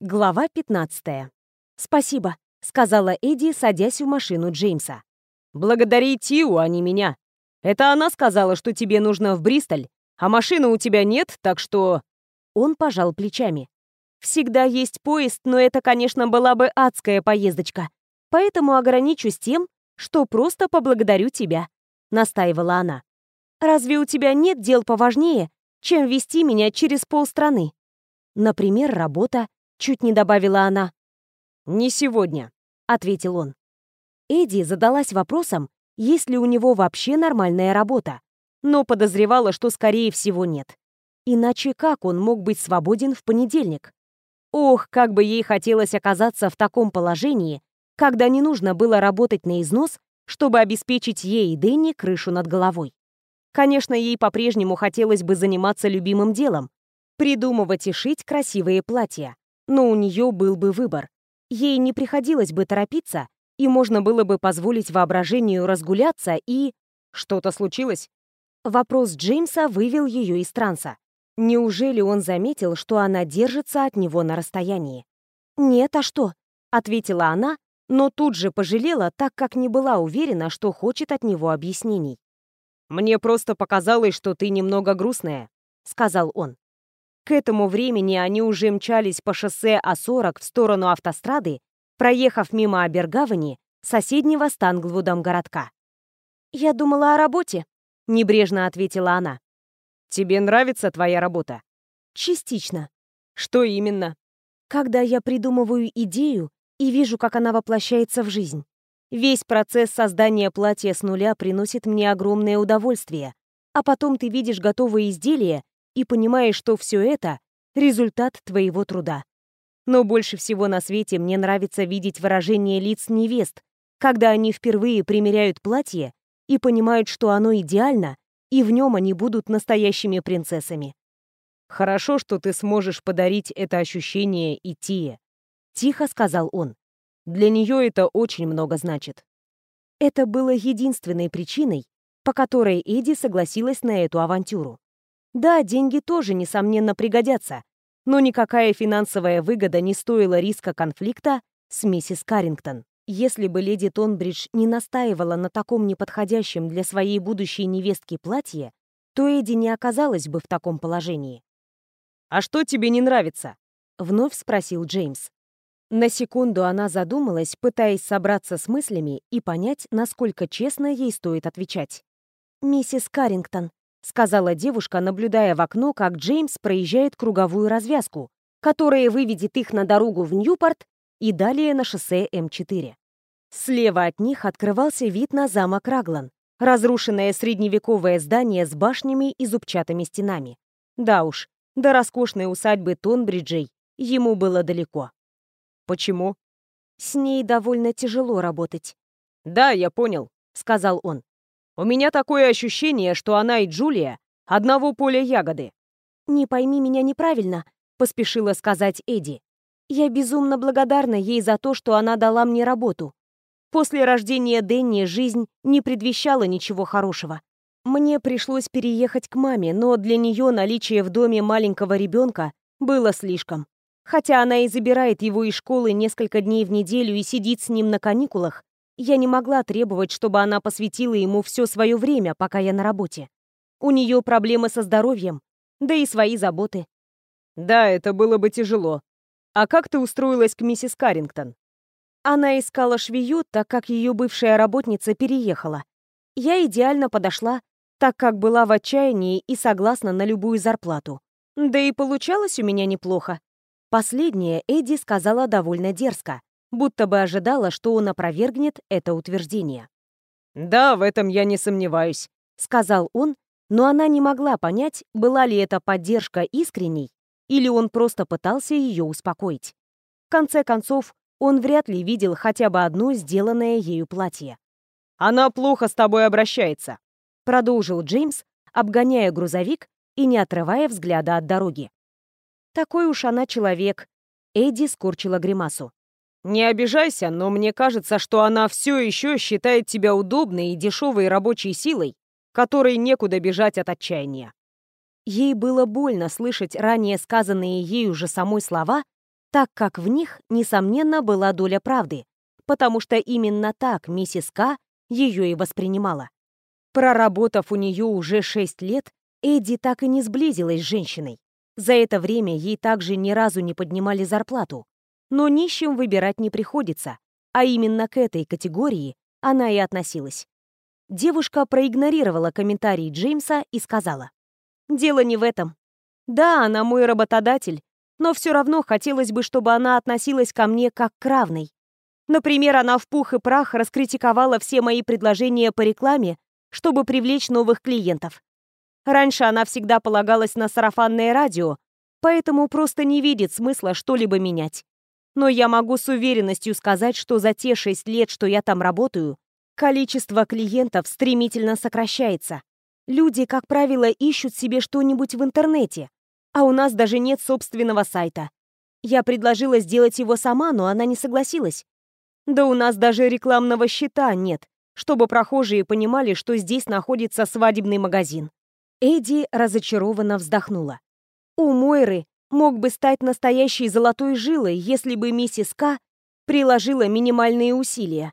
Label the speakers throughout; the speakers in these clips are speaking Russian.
Speaker 1: Глава 15. «Спасибо», — сказала Эдди, садясь в машину Джеймса.
Speaker 2: «Благодари Тиу, а не меня. Это она сказала, что тебе нужно в Бристоль, а машины у тебя нет, так что...»
Speaker 1: Он пожал плечами. «Всегда есть поезд, но это, конечно, была бы адская поездочка. Поэтому ограничусь тем, что просто поблагодарю тебя», — настаивала она. «Разве у тебя нет дел поважнее, чем вести меня через полстраны? Например, работа, Чуть не добавила она.
Speaker 2: «Не сегодня», — ответил он.
Speaker 1: Эдди задалась вопросом, есть ли у него вообще нормальная работа, но подозревала, что скорее всего нет. Иначе как он мог быть свободен в понедельник? Ох, как бы ей хотелось оказаться в таком положении, когда не нужно было работать на износ, чтобы обеспечить ей и Дэнни крышу над головой. Конечно, ей по-прежнему хотелось бы заниматься любимым делом, придумывать и шить красивые платья, но у нее был бы выбор. Ей не приходилось бы торопиться, и можно было бы позволить воображению разгуляться и... Что-то случилось? Вопрос Джеймса вывел ее из транса. Неужели он заметил, что она держится от него на расстоянии? «Нет, а что?» — ответила она, но тут же пожалела, так как не была уверена, что хочет от него объяснений.
Speaker 2: «Мне просто показалось, что ты немного грустная», — сказал он.
Speaker 1: К этому времени они уже мчались по шоссе А40 в сторону автострады, проехав мимо Абергавани, соседнего с Танглвудом городка. «Я думала о работе», — небрежно ответила она.
Speaker 2: «Тебе нравится твоя работа?»
Speaker 1: «Частично».
Speaker 2: «Что именно?»
Speaker 1: «Когда я придумываю идею и вижу, как она воплощается в жизнь. Весь процесс создания платья с нуля приносит мне огромное удовольствие, а потом ты видишь готовое изделие и понимаешь, что все это — результат твоего труда. Но больше всего на свете мне нравится видеть выражение лиц невест, когда они впервые примеряют платье и понимают, что оно идеально, и в нем они будут настоящими принцессами.
Speaker 2: «Хорошо, что ты сможешь подарить это ощущение и Тие», — тихо сказал он. «Для нее это очень много значит».
Speaker 1: Это было единственной причиной, по которой Эдди согласилась на эту авантюру. Да, деньги тоже, несомненно, пригодятся, но никакая финансовая выгода не стоила риска конфликта с миссис Каррингтон. Если бы леди Тонбридж не настаивала на таком неподходящем для своей будущей невестки платье, то Эдди не оказалась бы в таком положении.
Speaker 2: «А что тебе не нравится?»
Speaker 1: — вновь спросил Джеймс. На секунду она задумалась, пытаясь собраться с мыслями и понять, насколько честно ей стоит отвечать. «Миссис Каррингтон, сказала девушка, наблюдая в окно, как Джеймс проезжает круговую развязку, которая выведет их на дорогу в Ньюпорт и далее на шоссе М4. Слева от них открывался вид на замок Раглан, разрушенное средневековое здание с башнями и зубчатыми стенами. Да уж, до роскошной усадьбы Тонбриджей ему было далеко.
Speaker 2: Почему?
Speaker 1: С ней довольно тяжело работать.
Speaker 2: Да, я понял, сказал он. У меня такое ощущение, что она и Джулия одного поля ягоды.
Speaker 1: «Не пойми меня неправильно», — поспешила сказать Эдди. «Я безумно благодарна ей за то, что она дала мне работу. После рождения Дэнни жизнь не предвещала ничего хорошего. Мне пришлось переехать к маме, но для нее наличие в доме маленького ребенка было слишком. Хотя она и забирает его из школы несколько дней в неделю и сидит с ним на каникулах, я не могла требовать, чтобы она посвятила ему все свое время, пока я на работе. У нее проблемы со здоровьем, да и свои заботы.
Speaker 2: Да, это было бы тяжело. А как ты устроилась к миссис Каррингтон?
Speaker 1: Она искала швею, так как ее бывшая работница переехала. Я идеально подошла, так как была в отчаянии и согласна на любую зарплату. Да и получалось у меня неплохо. Последнее Эдди сказала довольно дерзко будто бы ожидала, что он опровергнет это утверждение.
Speaker 2: «Да, в этом я не сомневаюсь», —
Speaker 1: сказал он, но она не могла понять, была ли это поддержка искренней, или он просто пытался ее успокоить. В конце концов, он вряд ли видел хотя бы одно сделанное ею платье.
Speaker 2: «Она плохо с тобой обращается», —
Speaker 1: продолжил Джеймс, обгоняя грузовик и не отрывая взгляда от дороги. «Такой уж она человек», — Эдди скорчила гримасу.
Speaker 2: Не обижайся, но мне кажется, что она все еще считает тебя удобной и дешевой рабочей силой, которой некуда бежать от отчаяния.
Speaker 1: Ей было больно слышать ранее сказанные ею же самой слова, так как в них, несомненно, была доля правды, потому что именно так миссис К ее и воспринимала. Проработав у нее уже шесть лет, Эдди так и не сблизилась с женщиной. За это время ей также ни разу не поднимали зарплату. Но нищим выбирать не приходится, а именно к этой категории она и относилась. Девушка проигнорировала комментарий Джеймса и сказала, «Дело не в этом. Да, она мой работодатель, но все равно хотелось бы, чтобы она относилась ко мне как к равной. Например, она в пух и прах раскритиковала все мои предложения по рекламе, чтобы привлечь новых клиентов. Раньше она всегда полагалась на сарафанное радио, поэтому просто не видит смысла что-либо менять. Но я могу с уверенностью сказать, что за те шесть лет, что я там работаю, количество клиентов стремительно сокращается. Люди, как правило, ищут себе что-нибудь в интернете, а у нас даже нет собственного сайта. Я предложила сделать его сама, но она не согласилась. Да у нас даже рекламного счета нет, чтобы прохожие понимали, что здесь находится свадебный магазин. Эдди разочарованно вздохнула. У Мойры мог бы стать настоящей золотой жилой, если бы миссис К приложила минимальные усилия.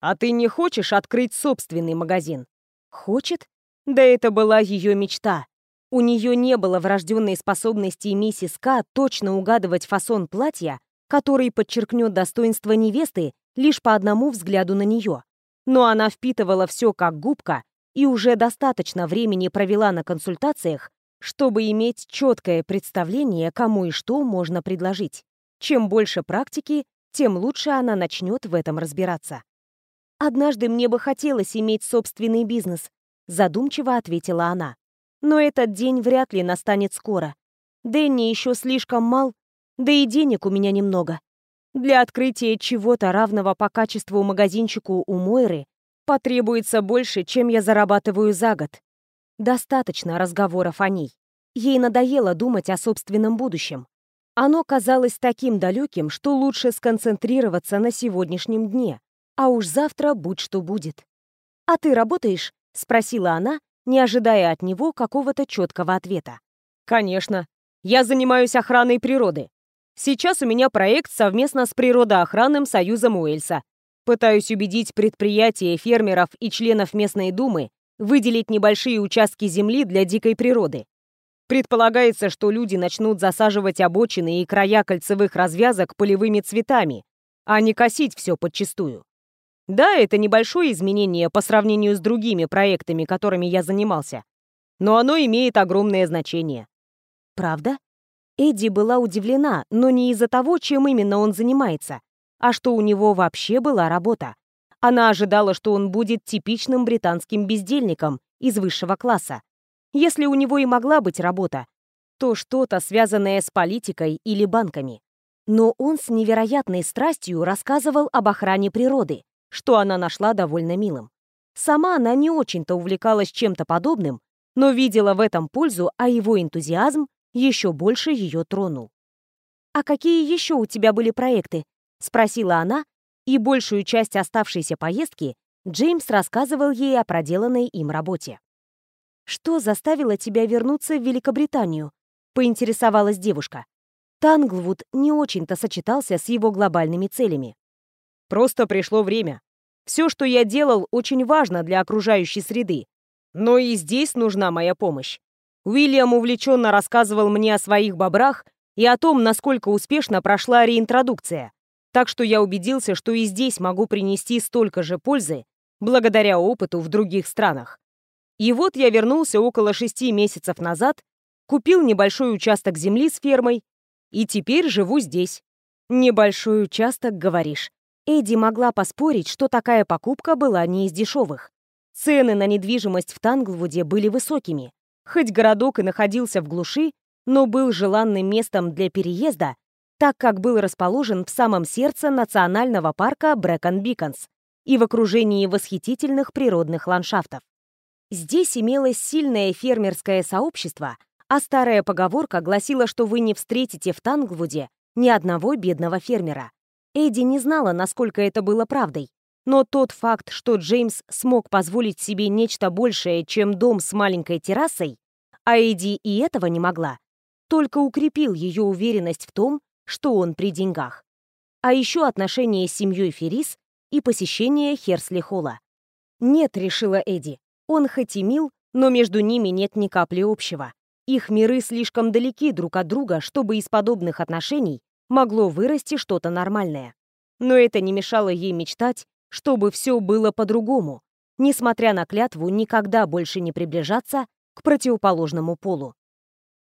Speaker 2: «А ты не хочешь открыть собственный магазин?»
Speaker 1: «Хочет?» Да это была ее мечта. У нее не было врожденной способности миссис К точно угадывать фасон платья, который подчеркнет достоинство невесты лишь по одному взгляду на нее. Но она впитывала все как губка и уже достаточно времени провела на консультациях, чтобы иметь четкое представление, кому и что можно предложить. Чем больше практики, тем лучше она начнет в этом разбираться. «Однажды мне бы хотелось иметь собственный бизнес», задумчиво ответила она. «Но этот день вряд ли настанет скоро. Дэнни еще слишком мал, да и денег у меня немного. Для открытия чего-то равного по качеству магазинчику у Мойры потребуется больше, чем я зарабатываю за год. Достаточно разговоров о ней. Ей надоело думать о собственном будущем. Оно казалось таким далеким, что лучше сконцентрироваться на сегодняшнем дне, а уж завтра будь что будет. «А ты работаешь?» — спросила она, не ожидая от него какого-то четкого ответа.
Speaker 2: «Конечно. Я занимаюсь охраной природы. Сейчас у меня проект совместно с Природоохранным союзом Уэльса. Пытаюсь убедить предприятия, фермеров и членов местной думы выделить небольшие участки земли для дикой природы. Предполагается, что люди начнут засаживать обочины и края кольцевых развязок полевыми цветами, а не косить все подчистую. Да, это небольшое изменение по сравнению с другими проектами, которыми я занимался, но оно имеет огромное значение.
Speaker 1: Правда? Эдди была удивлена, но не из-за того, чем именно он занимается, а что у него вообще была работа. Она ожидала, что он будет типичным британским бездельником из высшего класса. Если у него и могла быть работа, то что-то связанное с политикой или банками. Но он с невероятной страстью рассказывал об охране природы, что она нашла довольно милым. Сама она не очень-то увлекалась чем-то подобным, но видела в этом пользу, а его энтузиазм еще больше ее тронул. «А какие еще у тебя были проекты?» — спросила она, и большую часть оставшейся поездки Джеймс рассказывал ей о проделанной им работе. «Что заставило тебя вернуться в Великобританию?» — поинтересовалась девушка. Танглвуд не очень-то сочетался с его глобальными целями.
Speaker 2: «Просто пришло время. Все, что я делал, очень важно для окружающей среды. Но и здесь нужна моя помощь. Уильям увлеченно рассказывал мне о своих бобрах и о том, насколько успешно прошла реинтродукция. Так что я убедился, что и здесь могу принести столько же пользы, благодаря опыту в других странах. И вот я вернулся около шести месяцев назад, купил небольшой участок земли с фермой и теперь живу здесь.
Speaker 1: Небольшой участок, говоришь. Эдди могла поспорить, что такая покупка была не из дешевых. Цены на недвижимость в Танглвуде были высокими. Хоть городок и находился в глуши, но был желанным местом для переезда так как был расположен в самом сердце национального парка Брэкон-Биконс и в окружении восхитительных природных ландшафтов. Здесь имелось сильное фермерское сообщество, а старая поговорка гласила, что вы не встретите в Танглвуде ни одного бедного фермера. Эдди не знала, насколько это было правдой, но тот факт, что Джеймс смог позволить себе нечто большее, чем дом с маленькой террасой, а Эдди и этого не могла, только укрепил ее уверенность в том, что он при деньгах. А еще отношения с семьей Ферис и посещение Херсли Холла. Нет, решила Эдди. Он хоть и мил, но между ними нет ни капли общего. Их миры слишком далеки друг от друга, чтобы из подобных отношений могло вырасти что-то нормальное. Но это не мешало ей мечтать, чтобы все было по-другому, несмотря на клятву никогда больше не приближаться к противоположному полу.